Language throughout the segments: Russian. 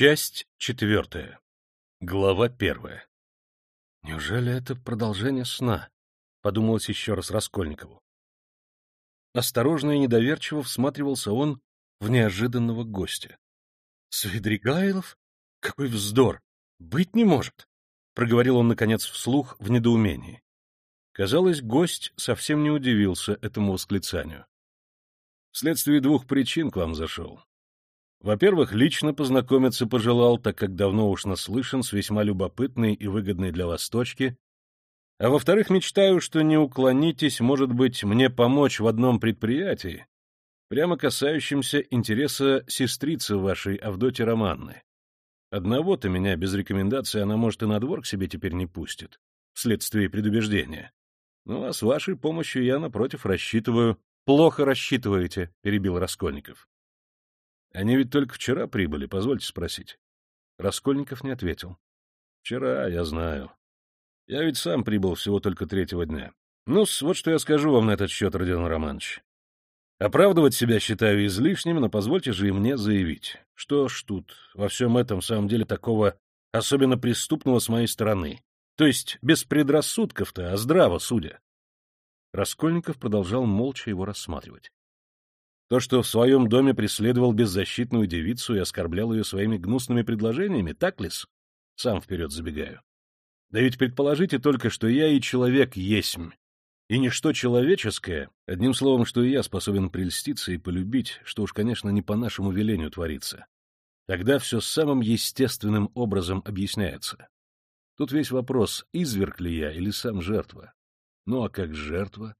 Часть четвертая. Глава первая. Неужели это продолжение сна? Подумалось еще раз Раскольникову. Осторожно и недоверчиво всматривался он в неожиданного гостя. — Свидригайлов? Какой вздор! Быть не может! — проговорил он, наконец, вслух в недоумении. Казалось, гость совсем не удивился этому восклицанию. — Вследствие двух причин к вам зашел. Во-первых, лично познакомиться пожелал, так как давно уж наслышан с весьма любопытной и выгодной для вас точки. А во-вторых, мечтаю, что не уклонитесь, может быть, мне помочь в одном предприятии, прямо касающемся интереса сестрицы вашей Авдоти Романны. Одного-то меня без рекомендации она, может, и на двор к себе теперь не пустит, вследствие предубеждения. Ну, а с вашей помощью я, напротив, рассчитываю... — Плохо рассчитываете, — перебил Раскольников. Они ведь только вчера прибыли, позвольте спросить. Раскольников не ответил. Вчера, я знаю. Я ведь сам прибыл всего только третьего дня. ну вот что я скажу вам на этот счет, Родион Романович. Оправдывать себя считаю излишним, но позвольте же и мне заявить. Что ж тут во всем этом в самом деле такого особенно преступного с моей стороны? То есть без предрассудков-то, а здраво судя. Раскольников продолжал молча его рассматривать. То, что в своем доме преследовал беззащитную девицу и оскорблял ее своими гнусными предложениями, так ли -с? Сам вперед забегаю. Да ведь предположите только, что я и человек есмь, и ничто человеческое, одним словом, что и я способен прельститься и полюбить, что уж, конечно, не по нашему велению творится. Тогда все самым естественным образом объясняется. Тут весь вопрос, изверг ли я или сам жертва. Ну а как жертва,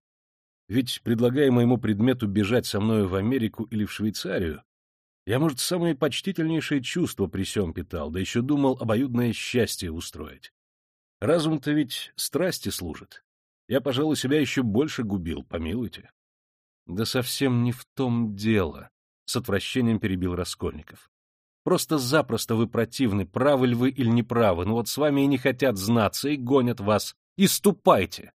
ведь, предлагая моему предмету бежать со мною в Америку или в Швейцарию, я, может, самые почтительнейшие чувства при сём питал, да еще думал обоюдное счастье устроить. Разум-то ведь страсти служит. Я, пожалуй, себя еще больше губил, помилуйте. Да совсем не в том дело, — с отвращением перебил Раскольников. Просто-запросто вы противны, правы ли вы или неправы, но вот с вами и не хотят знаться, и гонят вас. И ступайте!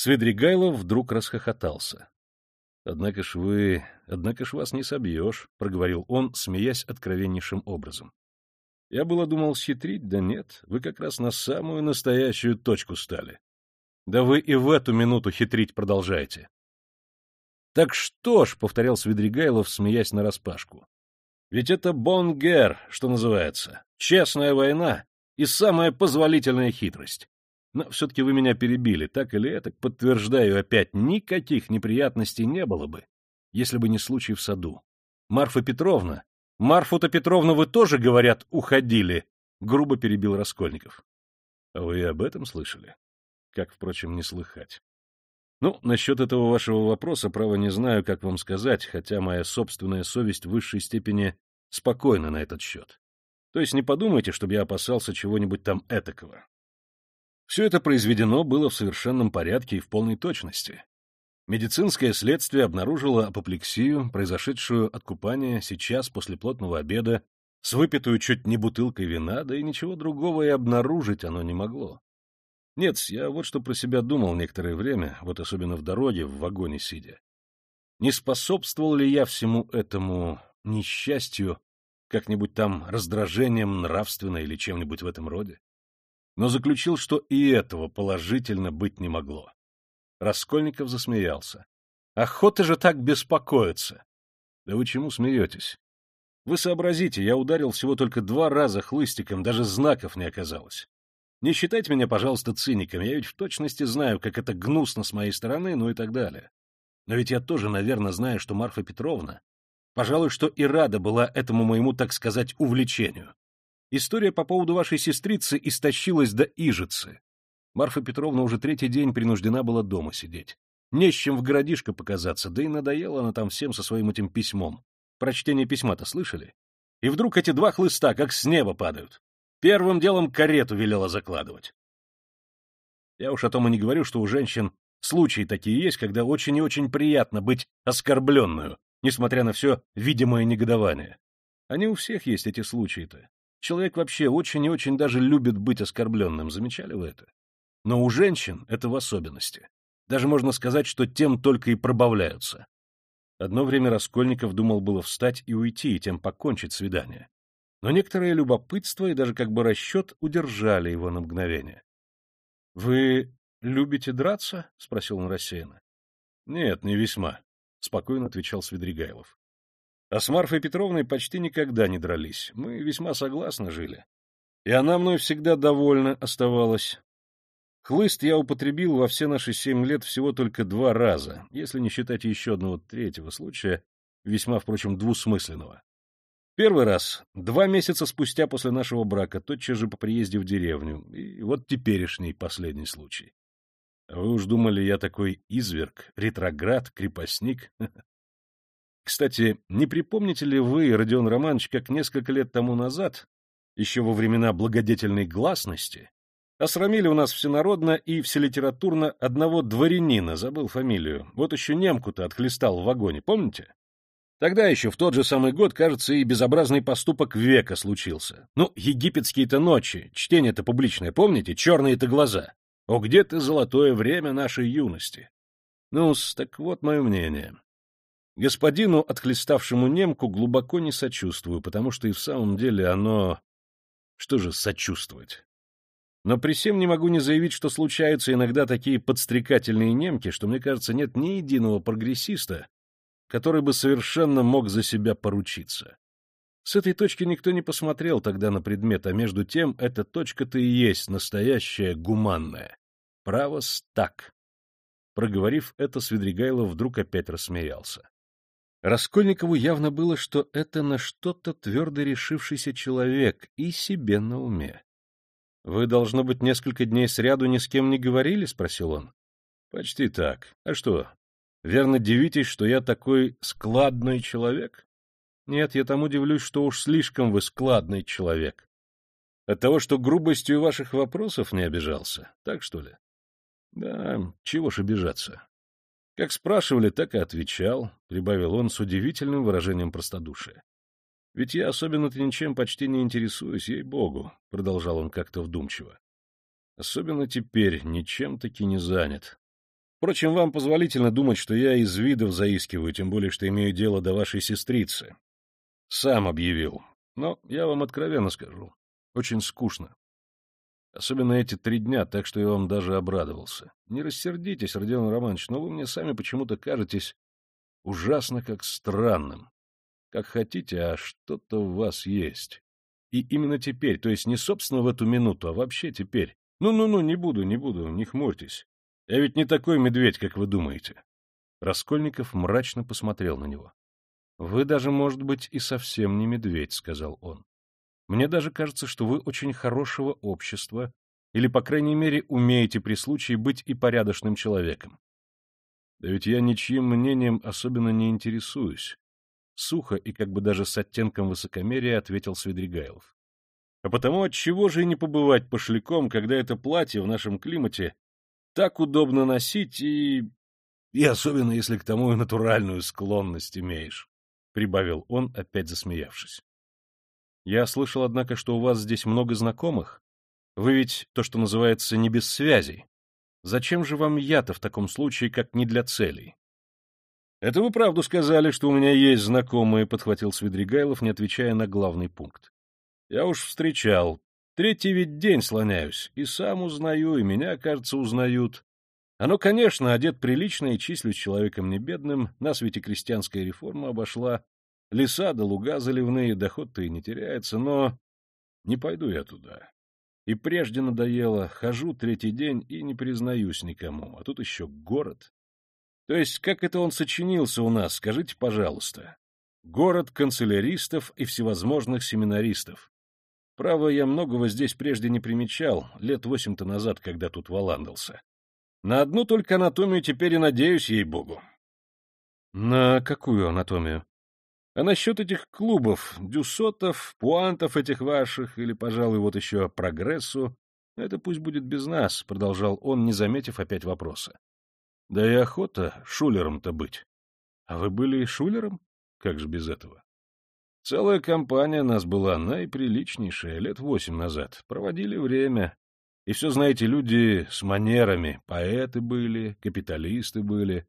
Свидригайлов вдруг расхохотался. — Однако ж вы... Однако ж вас не собьешь, — проговорил он, смеясь откровеннейшим образом. — Я было думал схитрить, да нет, вы как раз на самую настоящую точку стали. Да вы и в эту минуту хитрить продолжаете. — Так что ж, — повторял Свидригайлов, смеясь нараспашку, — ведь это бонгер, что называется, честная война и самая позволительная хитрость. Но все-таки вы меня перебили, так или это, подтверждаю опять, никаких неприятностей не было бы, если бы не случай в саду. Марфа Петровна, Марфу-то Петровну вы тоже, говорят, уходили, грубо перебил Раскольников. А вы об этом слышали? Как, впрочем, не слыхать. Ну, насчет этого вашего вопроса, право, не знаю, как вам сказать, хотя моя собственная совесть в высшей степени спокойна на этот счет. То есть не подумайте, чтобы я опасался чего-нибудь там этакого. Все это произведено было в совершенном порядке и в полной точности. Медицинское следствие обнаружило апоплексию, произошедшую от купания сейчас после плотного обеда, с выпитую чуть не бутылкой вина, да и ничего другого и обнаружить оно не могло. Нет, я вот что про себя думал некоторое время, вот особенно в дороге, в вагоне сидя. Не способствовал ли я всему этому несчастью, как-нибудь там раздражением нравственно или чем-нибудь в этом роде? Но заключил, что и этого положительно быть не могло. Раскольников засмеялся. — Охота же так беспокоиться! — Да вы чему смеетесь? Вы сообразите, я ударил всего только два раза хлыстиком, даже знаков не оказалось. Не считайте меня, пожалуйста, циником, я ведь в точности знаю, как это гнусно с моей стороны, ну и так далее. Но ведь я тоже, наверное, знаю, что Марфа Петровна, пожалуй, что и рада была этому моему, так сказать, увлечению. История по поводу вашей сестрицы истощилась до ижицы. Марфа Петровна уже третий день принуждена была дома сидеть. Не с чем в городишко показаться, да и надоела она там всем со своим этим письмом. Прочтение письма-то слышали? И вдруг эти два хлыста как с неба падают. Первым делом карету велела закладывать. Я уж о том и не говорю, что у женщин случаи такие есть, когда очень и очень приятно быть оскорбленную, несмотря на все видимое негодование. Они у всех есть эти случаи-то. Человек вообще очень и очень даже любит быть оскорбленным, замечали вы это? Но у женщин это в особенности. Даже можно сказать, что тем только и пробавляются. Одно время Раскольников думал было встать и уйти, и тем покончить свидание. но некоторое любопытство и даже как бы расчет удержали его на мгновение. — Вы любите драться? — спросил он рассеянно. — Нет, не весьма, — спокойно отвечал Свидригайлов. — А с Марфой Петровной почти никогда не дрались. Мы весьма согласно жили. И она мной всегда довольна оставалась. Хлыст я употребил во все наши семь лет всего только два раза, если не считать еще одного третьего случая, весьма, впрочем, двусмысленного. Первый раз, два месяца спустя после нашего брака, тотчас же по приезде в деревню, и вот теперешний последний случай. Вы уж думали, я такой изверг, ретроград, крепостник? Кстати, не припомните ли вы, Родион Романович, как несколько лет тому назад, еще во времена благодетельной гласности, осрамили у нас всенародно и вселитературно одного дворянина, забыл фамилию, вот еще немку-то отхлестал в вагоне, помните? Тогда еще, в тот же самый год, кажется, и безобразный поступок века случился. Ну, египетские-то ночи, чтение-то публичное, помните? Черные-то глаза. О, где ты золотое время нашей юности? ну так вот мое мнение. Господину, отхлеставшему немку, глубоко не сочувствую, потому что и в самом деле оно... Что же сочувствовать? Но при всем не могу не заявить, что случаются иногда такие подстрекательные немки, что, мне кажется, нет ни единого прогрессиста, который бы совершенно мог за себя поручиться. С этой точки никто не посмотрел тогда на предмет, а между тем эта точка-то и есть настоящая гуманная. Право так. Проговорив это, Свидригайлов вдруг опять рассмеялся. Раскольникову явно было, что это на что-то твердо решившийся человек и себе на уме. — Вы, должно быть, несколько дней сряду ни с кем не говорили? — спросил он. — Почти так. А что, Верно дивитесь, что я такой складный человек? Нет, я тому удивлюсь, что уж слишком вы складный человек. От того, что грубостью ваших вопросов не обижался, так что ли? Да, чего ж обижаться. Как спрашивали, так и отвечал, — прибавил он с удивительным выражением простодушия. Ведь я особенно-то ничем почти не интересуюсь, ей-богу, — продолжал он как-то вдумчиво. Особенно теперь ничем-таки не занят. Впрочем, вам позволительно думать, что я из видов заискиваю, тем более, что имею дело до вашей сестрицы. Сам объявил. Но я вам откровенно скажу. Очень скучно. Особенно эти три дня, так что я вам даже обрадовался. Не рассердитесь, Родион Романович, но вы мне сами почему-то кажетесь ужасно как странным. Как хотите, а что-то в вас есть. И именно теперь, то есть не собственно в эту минуту, а вообще теперь. Ну-ну-ну, не буду, не буду, не хмурьтесь. Я ведь не такой медведь, как вы думаете. Раскольников мрачно посмотрел на него. — Вы даже, может быть, и совсем не медведь, — сказал он. — Мне даже кажется, что вы очень хорошего общества, или, по крайней мере, умеете при случае быть и порядочным человеком. Да ведь я ничьим мнением особенно не интересуюсь. Сухо и как бы даже с оттенком высокомерия ответил Свидригайлов. А потому отчего же и не побывать пошляком, когда это платье в нашем климате так удобно носить и... И особенно, если к тому и натуральную склонность имеешь, — прибавил он, опять засмеявшись. Я слышал, однако, что у вас здесь много знакомых. Вы ведь, то, что называется, не без связей. Зачем же вам я-то в таком случае, как не для целей? — Это вы правду сказали, что у меня есть знакомые, — подхватил Свидригайлов, не отвечая на главный пункт. — Я уж встречал Третий ведь день слоняюсь, и сам узнаю, и меня, кажется, узнают. Оно, конечно, одет прилично и числюсь человеком не бедным, нас ведь и крестьянская реформа обошла, леса да луга заливные, доход-то и не теряется, но не пойду я туда. И прежде надоело, хожу третий день и не признаюсь никому, а тут еще город. То есть, как это он сочинился у нас, скажите, пожалуйста. Город канцеляристов и всевозможных семинаристов. Право, я многого здесь прежде не примечал, лет восемь-то назад, когда тут валандался. На одну только анатомию теперь и надеюсь, ей-богу. — На какую анатомию? — А насчет этих клубов, дюсотов, пуантов этих ваших, или, пожалуй, вот еще прогрессу, это пусть будет без нас, — продолжал он, не заметив опять вопроса. — Да и охота шулером-то быть. — А вы были шулером? Как же без этого? Целая компания нас была наиприличнейшая, лет восемь назад. Проводили время. И все, знаете, люди с манерами. Поэты были, капиталисты были.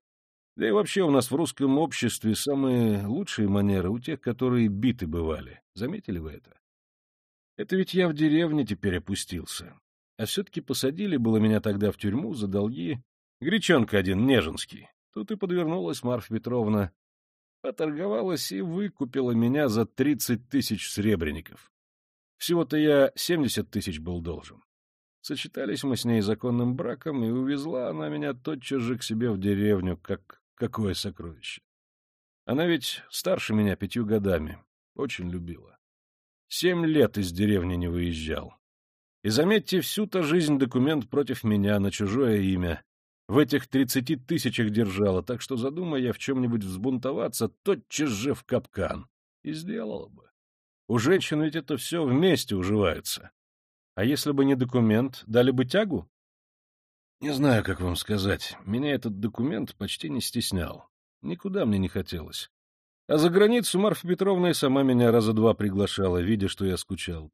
Да и вообще у нас в русском обществе самые лучшие манеры у тех, которые биты бывали. Заметили вы это? Это ведь я в деревне теперь опустился. А все-таки посадили было меня тогда в тюрьму за долги. Гречонка один, неженский. Тут и подвернулась Марфа Петровна. Поторговалась и выкупила меня за тридцать тысяч сребреников. Всего-то я семьдесят тысяч был должен. Сочетались мы с ней законным браком, и увезла она меня тотчас же к себе в деревню, как какое сокровище. Она ведь старше меня пятью годами, очень любила. Семь лет из деревни не выезжал. И заметьте, всю-то жизнь документ против меня на чужое имя. В этих тридцати тысячах держала, так что, задумая я в чем-нибудь взбунтоваться, тотчас же в капкан. И сделала бы. У женщин ведь это все вместе уживается. А если бы не документ, дали бы тягу? Не знаю, как вам сказать. Меня этот документ почти не стеснял. Никуда мне не хотелось. А за границу Марфа Петровна и сама меня раза два приглашала, видя, что я скучал.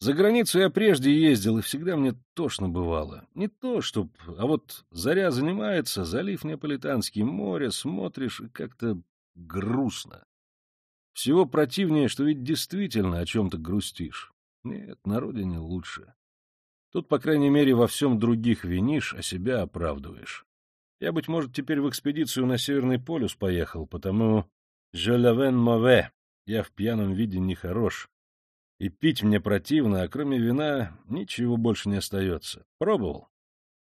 За границу я прежде ездил, и всегда мне тошно бывало. Не то, чтоб... А вот заря занимается, залив Неаполитанский, море, смотришь, и как-то грустно. Всего противнее, что ведь действительно о чем-то грустишь. Нет, на родине лучше. Тут, по крайней мере, во всем других винишь, а себя оправдываешь. Я, быть может, теперь в экспедицию на Северный полюс поехал, потому «je l'avais mauvais» — я в пьяном виде нехорош. И пить мне противно, а кроме вина ничего больше не остается. Пробовал.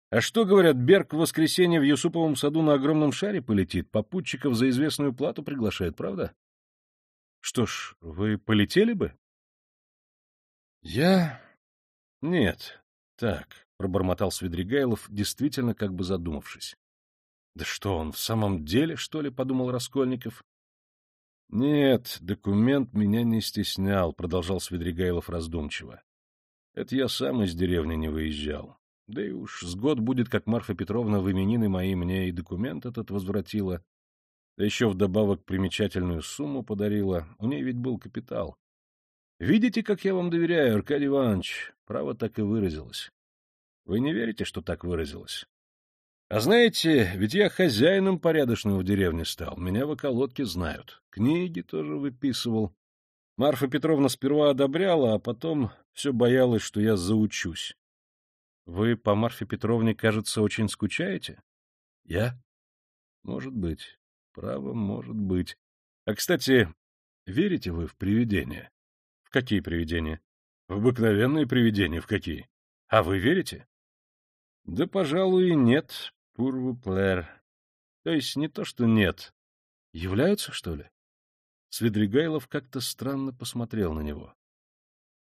А что, говорят, Берг в воскресенье в Юсуповом саду на огромном шаре полетит, попутчиков за известную плату приглашает, правда? Что ж, вы полетели бы? Я... Нет. Так, — пробормотал Свидригайлов, действительно как бы задумавшись. — Да что он, в самом деле, что ли, — подумал Раскольников. — Нет, документ меня не стеснял, — продолжал Свидригайлов раздумчиво. — Это я сам из деревни не выезжал. Да и уж с год будет, как Марфа Петровна в именины мои мне и документ этот возвратила. Да еще вдобавок примечательную сумму подарила. У ней ведь был капитал. Видите, как я вам доверяю, Аркадий Иванович? Право так и выразилось. Вы не верите, что так выразилось? А знаете, ведь я хозяином порядочным в деревне стал. Меня в околотке знают. Книги тоже выписывал. Марфа Петровна сперва одобряла, а потом все боялась, что я заучусь. Вы по Марфе Петровне, кажется, очень скучаете? Я? Может быть. Право, может быть. А, кстати, верите вы в привидения? Какие привидения? В обыкновенные привидения, в какие? А вы верите? Да, пожалуй, нет, пурвуплер. То есть не то, что нет. Являются, что ли? Свидригайлов как-то странно посмотрел на него.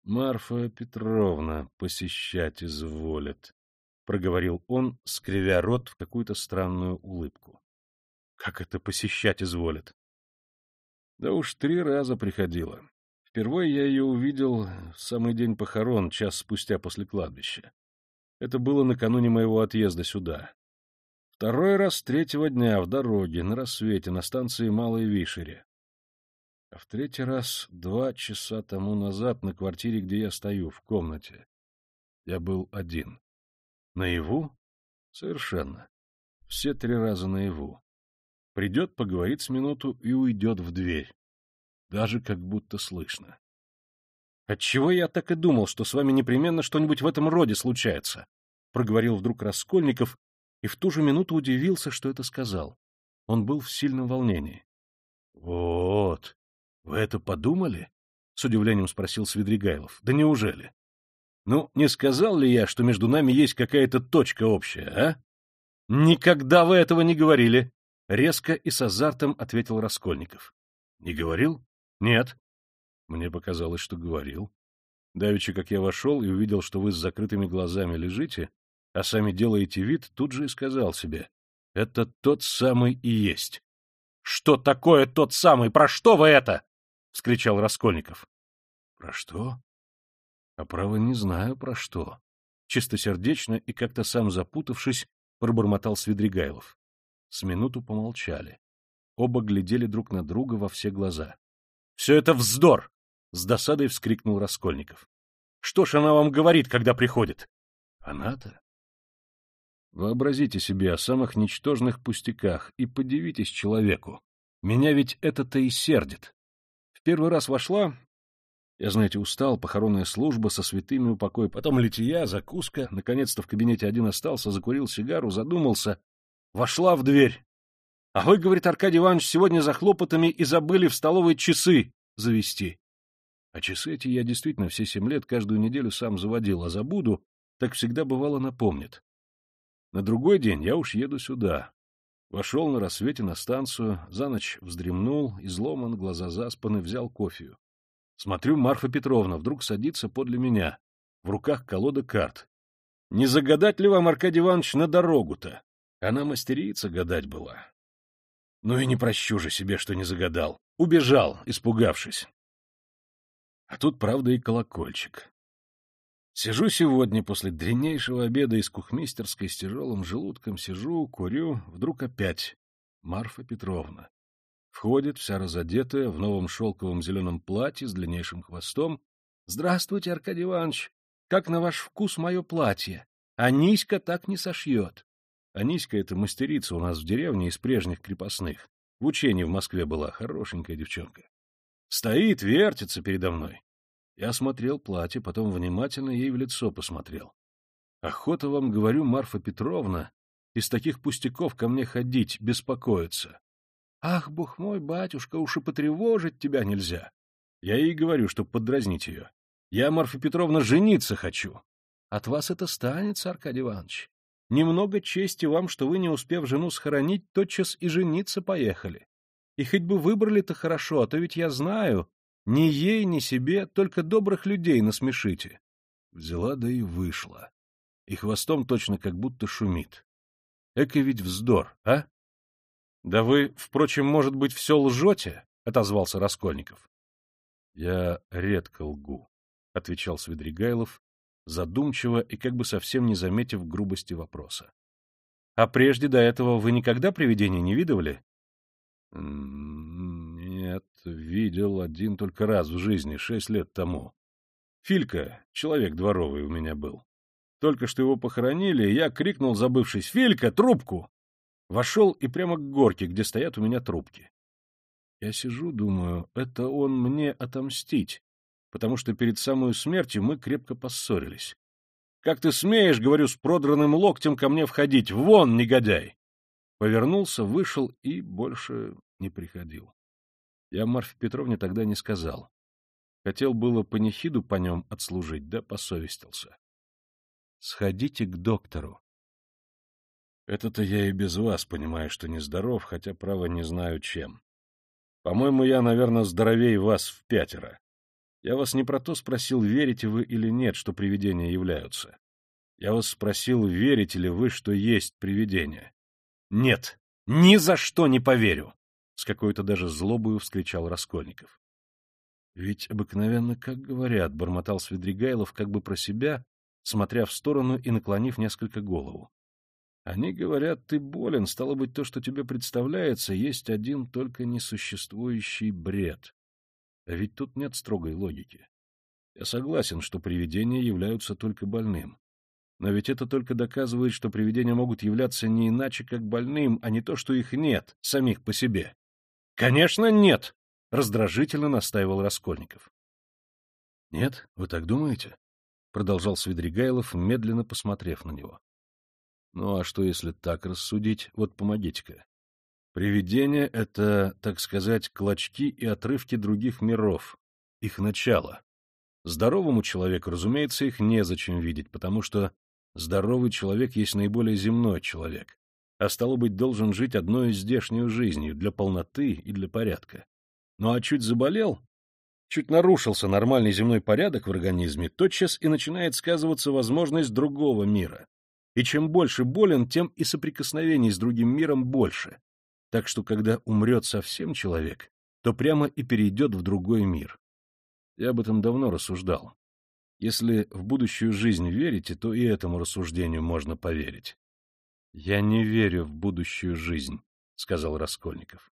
Марфа Петровна посещать изволит, — проговорил он, скривя рот в какую-то странную улыбку. — Как это посещать изволит? — Да уж три раза приходила. Впервые я ее увидел в самый день похорон, час спустя после кладбища. Это было накануне моего отъезда сюда. Второй раз третьего дня в дороге, на рассвете, на станции Малой Вишере. А в третий раз два часа тому назад на квартире, где я стою, в комнате. Я был один. Наяву? Совершенно. Все три раза наяву. Придет, поговорит с минуту и уйдет в дверь даже как будто слышно. «Отчего я так и думал, что с вами непременно что-нибудь в этом роде случается?» — проговорил вдруг Раскольников и в ту же минуту удивился, что это сказал. Он был в сильном волнении. «Вот, вы это подумали?» — с удивлением спросил Свидригайлов. «Да неужели? Ну, не сказал ли я, что между нами есть какая-то точка общая, а?» «Никогда вы этого не говорили!» — резко и с азартом ответил Раскольников. «Не говорил? Нет. Мне показалось, что говорил. Давеча, как я вошел и увидел, что вы с закрытыми глазами лежите, а сами делаете вид, тут же и сказал себе. Это тот самый и есть. — Что такое тот самый? Про что вы это? — вскричал Раскольников. — Про что? — А право не знаю, про что. Чистосердечно и как-то сам запутавшись, пробормотал Свидригайлов. С минуту помолчали. Оба глядели друг на друга во все глаза. — Все это вздор! — с досадой вскрикнул Раскольников. — Что ж она вам говорит, когда приходит? — Она-то? Вообразите себе о самых ничтожных пустяках и подивитесь человеку. Меня ведь это-то и сердит. В первый раз вошла... Я, знаете, устал, похоронная служба со святыми упокой, потом лития, закуска. Наконец-то в кабинете один остался, закурил сигару, задумался. Вошла в дверь. — А вы, — говорит Аркадий Иванович, — сегодня за хлопотами и забыли в столовой часы завести. А часы эти я действительно все семь лет каждую неделю сам заводил, а забуду, так всегда бывало напомнит. На другой день я уж еду сюда. Вошел на рассвете на станцию, за ночь вздремнул, изломан, глаза заспаны, взял кофею. Смотрю, Марфа Петровна вдруг садится подле меня. В руках колода карт. Не загадать ли вам, Аркадий Иванович, на дорогу-то? Она мастерица гадать была. Ну и не прощу же себе, что не загадал. Убежал, испугавшись. А тут, правда, и колокольчик. Сижу сегодня после дренейшего обеда из кухмистерской с тяжелым желудком, сижу, курю, вдруг опять Марфа Петровна. Входит, вся разодетая, в новом шелковом зеленом платье с длиннейшим хвостом. — Здравствуйте, Аркадий Иванович! Как на ваш вкус мое платье? Аниська так не сошьет. Аниська — это мастерица у нас в деревне из прежних крепостных. В учении в Москве была хорошенькая девчонка. Стоит, вертится передо мной. Я смотрел платье, потом внимательно ей в лицо посмотрел. Охота вам, говорю, Марфа Петровна, из таких пустяков ко мне ходить, беспокоиться. Ах, бог мой, батюшка, уж и потревожить тебя нельзя. Я ей говорю, чтоб подразнить ее. Я, Марфа Петровна, жениться хочу. От вас это станется, Аркадий Иванович. Немного чести вам, что вы, не успев жену схоронить, тотчас и жениться поехали. И хоть бы выбрали-то хорошо, а то ведь я знаю, ни ей, ни себе, только добрых людей насмешите. Взяла да и вышла. И хвостом точно как будто шумит. Эка ведь вздор, а? — Да вы, впрочем, может быть, все лжете? — отозвался Раскольников. — Я редко лгу, — отвечал Свидригайлов, задумчиво и как бы совсем не заметив грубости вопроса. — А прежде до этого вы никогда привидения не видывали? Нет, видел один только раз в жизни, шесть лет тому. Филька, человек дворовый у меня был. Только что его похоронили, я крикнул, забывшись, «Филька, трубку!» Вошел и прямо к горке, где стоят у меня трубки. Я сижу, думаю, это он мне отомстить, потому что перед самой смертью мы крепко поссорились. «Как ты смеешь, — говорю, — с продранным локтем ко мне входить? Вон, негодяй!» Повернулся, вышел и больше не приходил. Я Марфе Петровне тогда не сказал. Хотел было панихиду по нем отслужить, да посовестился. Сходите к доктору. Это-то я и без вас понимаю, что нездоров, хотя, право, не знаю чем. По-моему, я, наверное, здоровее вас в пятеро. Я вас не про то спросил, верите вы или нет, что привидения являются. Я вас спросил, верите ли вы, что есть привидения. Нет, ни за что не поверю! — с какой-то даже злобою вскричал Раскольников. — Ведь обыкновенно, как говорят, — бормотал Свидригайлов как бы про себя, смотря в сторону и наклонив несколько голову. — Они говорят, ты болен, стало быть, то, что тебе представляется, есть один только несуществующий бред. А ведь тут нет строгой логики. Я согласен, что привидения являются только больным. Но ведь это только доказывает, что привидения могут являться не иначе, как больным, а не то, что их нет, самих по себе. — Конечно, нет! — раздражительно настаивал Раскольников. — Нет, вы так думаете? — продолжал Свидригайлов, медленно посмотрев на него. — Ну а что, если так рассудить? Вот помогите-ка. Привидения — это, так сказать, клочки и отрывки других миров, их начало. Здоровому человеку, разумеется, их незачем видеть, потому что Здоровый человек есть наиболее земной человек, а стало быть, должен жить одной здешней жизнью для полноты и для порядка. Ну а чуть заболел, чуть нарушился нормальный земной порядок в организме, тотчас и начинает сказываться возможность другого мира. И чем больше болен, тем и соприкосновений с другим миром больше. Так что, когда умрет совсем человек, то прямо и перейдет в другой мир. Я об этом давно рассуждал. Если в будущую жизнь верите, то и этому рассуждению можно поверить. — Я не верю в будущую жизнь, — сказал Раскольников.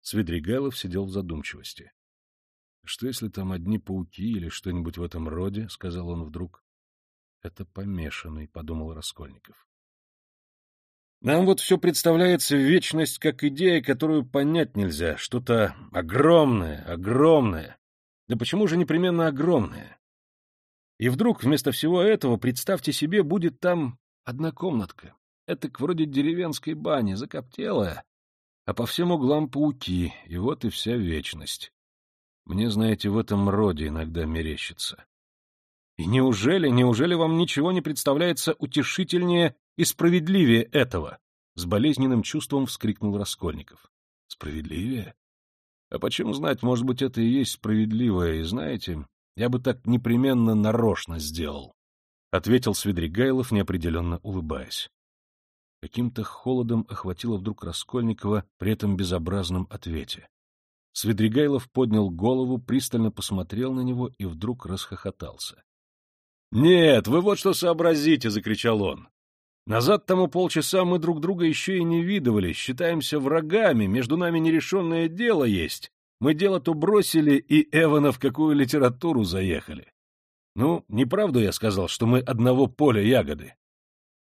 Свидригайлов сидел в задумчивости. — Что, если там одни пауки или что-нибудь в этом роде? — сказал он вдруг. — Это помешанный, — подумал Раскольников. Нам вот все представляется вечность как идея, которую понять нельзя, что-то огромное, огромное, Да почему же непременно огромное? И вдруг вместо всего этого, представьте себе, будет там одна комнатка. Это вроде деревенской бани, закоптелая, а по всем углам пауки, и вот и вся вечность. Мне, знаете, в этом роде иногда мерещится. И неужели, неужели вам ничего не представляется утешительнее и справедливее этого? С болезненным чувством вскрикнул Раскольников. Справедливее? А почему знать, может быть, это и есть справедливое, и знаете, я бы так непременно нарочно сделал, — ответил Свидригайлов, неопределенно улыбаясь. Каким-то холодом охватило вдруг Раскольникова при этом безобразном ответе. Свидригайлов поднял голову, пристально посмотрел на него и вдруг расхохотался. — Нет, вы вот что сообразите! — закричал он. Назад тому полчаса мы друг друга еще и не видывали, считаемся врагами, между нами нерешенное дело есть. Мы дело-то бросили, и Эвана в какую литературу заехали. Ну, неправду я сказал, что мы одного поля ягоды.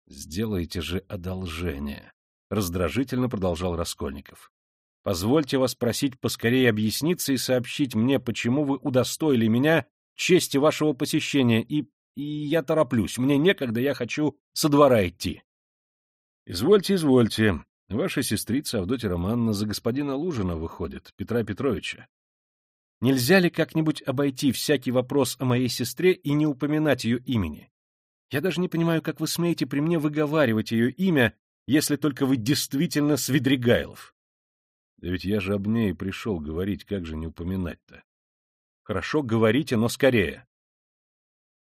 Сделайте же одолжение, — раздражительно продолжал Раскольников. Позвольте вас просить поскорее объясниться и сообщить мне, почему вы удостоили меня чести вашего посещения и и я тороплюсь. Мне некогда, я хочу со двора идти. — Извольте, извольте. Ваша сестрица Авдотья Романна за господина Лужина выходит, Петра Петровича. Нельзя ли как-нибудь обойти всякий вопрос о моей сестре и не упоминать ее имени? Я даже не понимаю, как вы смеете при мне выговаривать ее имя, если только вы действительно Свидригайлов. Да ведь я же об ней пришел говорить, как же не упоминать-то? Хорошо, говорите, но скорее.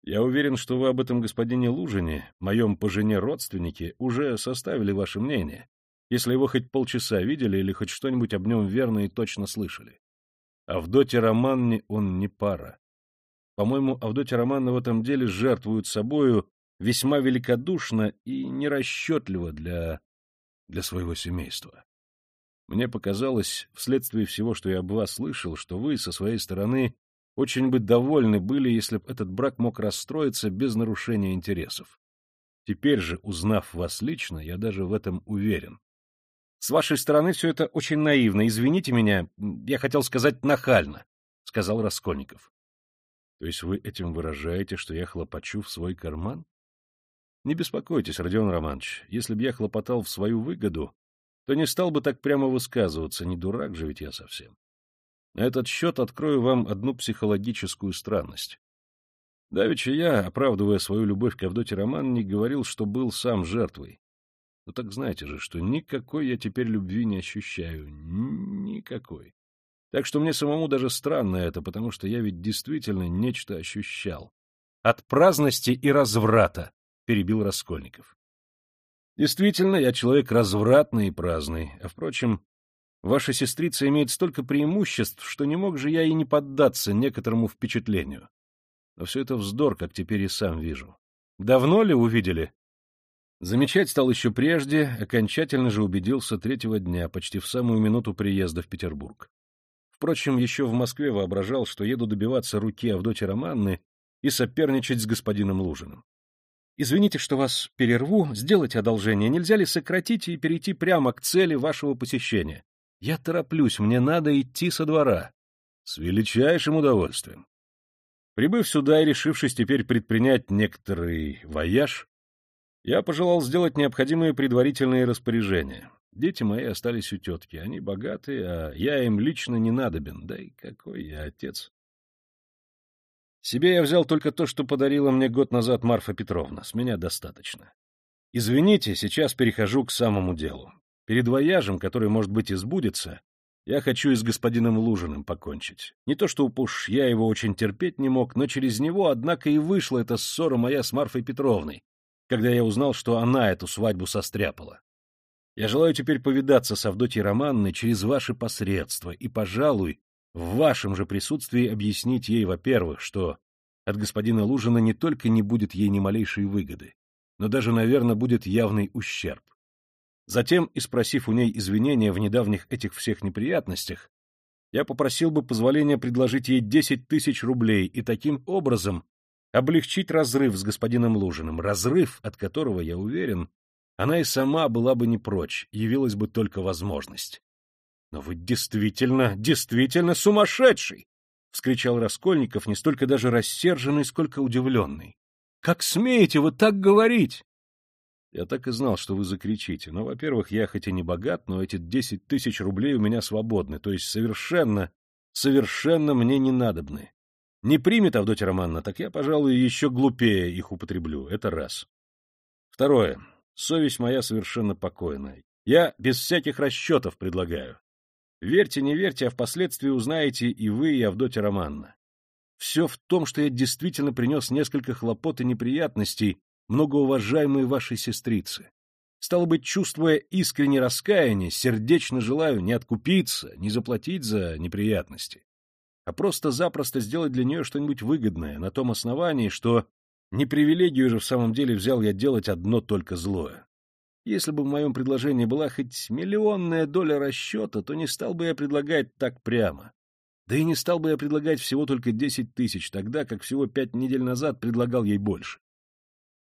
Я уверен, что вы об этом господине Лужине, моем по жене родственнике, уже составили ваше мнение, если его хоть полчаса видели или хоть что-нибудь об нем верно и точно слышали. Авдотья Романне он не пара. По-моему, Авдотья Романна в этом деле жертвует собою весьма великодушно и нерасчетливо для... для своего семейства. Мне показалось, вследствие всего, что я об вас слышал, что вы со своей стороны очень бы довольны были, если бы этот брак мог расстроиться без нарушения интересов. Теперь же, узнав вас лично, я даже в этом уверен. С вашей стороны все это очень наивно. Извините меня, я хотел сказать нахально, — сказал Раскольников. То есть вы этим выражаете, что я хлопочу в свой карман? Не беспокойтесь, Родион Романович, если б я хлопотал в свою выгоду, то не стал бы так прямо высказываться, не дурак же ведь я совсем. На этот счет открою вам одну психологическую странность. Давеча я, оправдывая свою любовь к Авдоте Романне, говорил, что был сам жертвой. Ну так знаете же, что никакой я теперь любви не ощущаю. Никакой. Так что мне самому даже странно это, потому что я ведь действительно нечто ощущал. От праздности и разврата, — перебил Раскольников. Действительно, я человек развратный и праздный, а, впрочем, Ваша сестрица имеет столько преимуществ, что не мог же я и не поддаться некоторому впечатлению. Но все это вздор, как теперь и сам вижу. Давно ли увидели? Замечать стал еще прежде, окончательно же убедился третьего дня, почти в самую минуту приезда в Петербург. Впрочем, еще в Москве воображал, что еду добиваться руки Авдотьи Романны и соперничать с господином Лужиным. Извините, что вас перерву, сделайте одолжение, нельзя ли сократить и перейти прямо к цели вашего посещения? Я тороплюсь, мне надо идти со двора. С величайшим удовольствием. Прибыв сюда и решившись теперь предпринять некоторый вояж, я пожелал сделать необходимые предварительные распоряжения. Дети мои остались у тетки, они богатые, а я им лично не надобен, да и какой я отец. Себе я взял только то, что подарила мне год назад Марфа Петровна, с меня достаточно. Извините, сейчас перехожу к самому делу. Перед вояжем, который, может быть, и сбудется, я хочу и с господином Лужиным покончить. Не то что уж я его очень терпеть не мог, но через него, однако, и вышла эта ссора моя с Марфой Петровной, когда я узнал, что она эту свадьбу состряпала. Я желаю теперь повидаться с Авдотьей Романной через ваши посредства и, пожалуй, в вашем же присутствии объяснить ей, во-первых, что от господина Лужина не только не будет ей ни малейшей выгоды, но даже, наверное, будет явный ущерб. Затем, и спросив у ней извинения в недавних этих всех неприятностях, я попросил бы позволения предложить ей десять тысяч рублей и таким образом облегчить разрыв с господином Лужиным, разрыв, от которого, я уверен, она и сама была бы не прочь, явилась бы только возможность. Но вы действительно, действительно сумасшедший! — вскричал Раскольников, не столько даже рассерженный, сколько удивленный. — Как смеете вы так говорить? Я так и знал, что вы закричите. Но, во-первых, я хоть и не богат, но эти десять тысяч рублей у меня свободны, то есть совершенно, совершенно мне не надобны. Не примет Авдотья Романовна, так я, пожалуй, еще глупее их употреблю. Это раз. Второе. Совесть моя совершенно покойная. Я без всяких расчетов предлагаю. Верьте, не верьте, а впоследствии узнаете и вы, и Авдотья Романовна. Все в том, что я действительно принес несколько хлопот и неприятностей многоуважаемой вашей сестрице. Стало быть, чувствуя искреннее раскаяние, сердечно желаю не откупиться, не заплатить за неприятности, а просто-запросто сделать для нее что-нибудь выгодное на том основании, что не привилегию же в самом деле взял я делать одно только злое. Если бы в моем предложении была хоть миллионная доля расчета, то не стал бы я предлагать так прямо. Да и не стал бы я предлагать всего только десять тысяч, тогда как всего пять недель назад предлагал ей больше.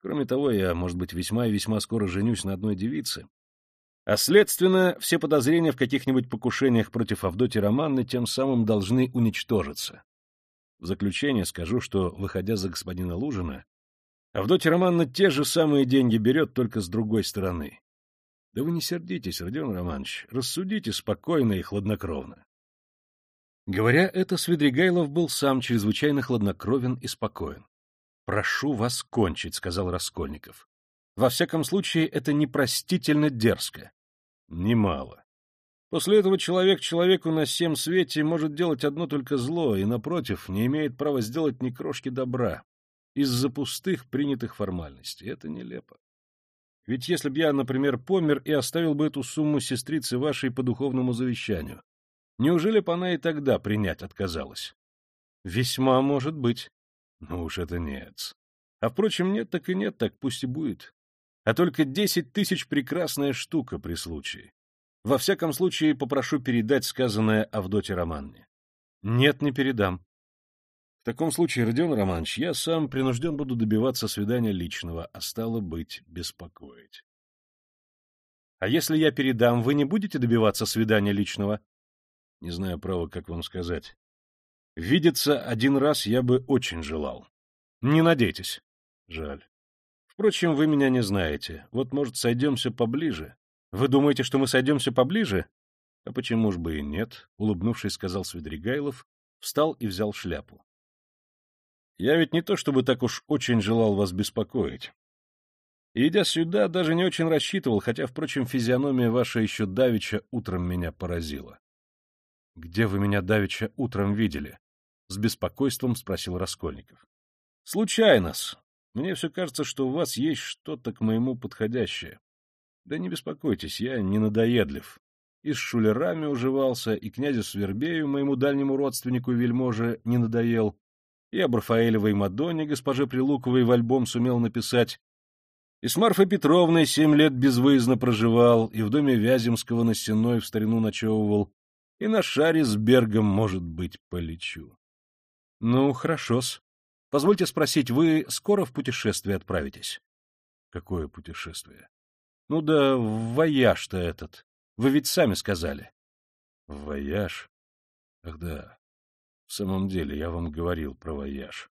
Кроме того, я, может быть, весьма и весьма скоро женюсь на одной девице. А следственно, все подозрения в каких-нибудь покушениях против Авдотьи Романны тем самым должны уничтожиться. В заключение скажу, что, выходя за господина Лужина, Авдотья Романовна те же самые деньги берет, только с другой стороны. Да вы не сердитесь, Родион Романович, рассудите спокойно и хладнокровно. Говоря это, Свидригайлов был сам чрезвычайно хладнокровен и спокоен. — Прошу вас кончить, — сказал Раскольников. — Во всяком случае, это непростительно дерзко. — Немало. После этого человек человеку на всем свете может делать одно только зло, и, напротив, не имеет права сделать ни крошки добра из-за пустых принятых формальностей. Это нелепо. Ведь если б я, например, помер и оставил бы эту сумму сестрице вашей по духовному завещанию, неужели бы она и тогда принять отказалась? Весьма может быть. Ну уж это нет. А, впрочем, нет так и нет, так пусть и будет. А только десять тысяч — прекрасная штука при случае. Во всяком случае, попрошу передать сказанное Авдоте Романне. Нет, не передам. В таком случае, Родион Романович, я сам принужден буду добиваться свидания личного, а стало быть, беспокоить. А если я передам, вы не будете добиваться свидания личного? Не знаю, право, как вам сказать. Видеться один раз я бы очень желал. Не надейтесь. Жаль. Впрочем, вы меня не знаете. Вот, может, сойдемся поближе. Вы думаете, что мы сойдемся поближе? А почему ж бы и нет? Улыбнувшись, сказал Свидригайлов, встал и взял шляпу. Я ведь не то чтобы так уж очень желал вас беспокоить. Идя сюда, даже не очень рассчитывал, хотя, впрочем, физиономия ваша еще давеча утром меня поразила. — Где вы меня давеча утром видели? — с беспокойством спросил Раскольников. — Случайно-с. Мне все кажется, что у вас есть что-то к моему подходящее. Да не беспокойтесь, я не надоедлив. И с шулерами уживался, и князю Свербею, моему дальнему родственнику вельможе, не надоел, и об Рафаэлевой Мадонне госпоже Прилуковой в альбом сумел написать, и с Марфой Петровной семь лет безвыездно проживал, и в доме Вяземского на Сенной в старину ночевывал, и на шаре с Бергом, может быть, полечу. — Ну, хорошо-с. Позвольте спросить, вы скоро в путешествие отправитесь? — Какое путешествие? — Ну да, в вояж-то этот. Вы ведь сами сказали. — вояж? Ах да, в самом деле, я вам говорил про вояж.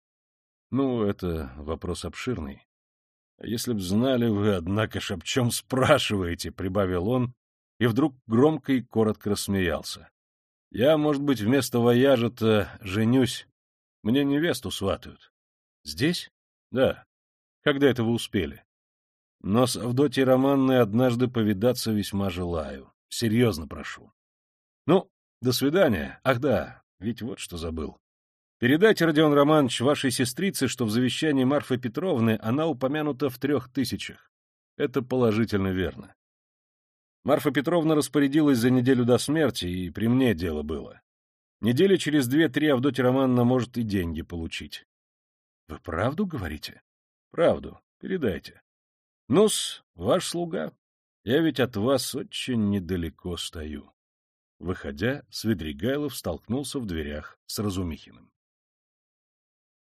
Ну, это вопрос обширный. А если б знали вы, однако ж, об чем спрашиваете, — прибавил он, и вдруг громко и коротко рассмеялся. Я, может быть, вместо вояжа-то женюсь. Мне невесту сватают. Здесь? Да. Когда это вы успели? Но с Авдотьей Романной однажды повидаться весьма желаю. Серьезно прошу. Ну, до свидания. Ах да, ведь вот что забыл. Передайте, Родион Романович, вашей сестрице, что в завещании Марфы Петровны она упомянута в трех тысячах. Это положительно верно. Марфа Петровна распорядилась за неделю до смерти, и при мне дело было. Недели через две-три Авдотья Романовна может и деньги получить. — Вы правду говорите? — Правду. Передайте. Ну-с, ваш слуга. Я ведь от вас очень недалеко стою. Выходя, Свидригайлов столкнулся в дверях с Разумихиным.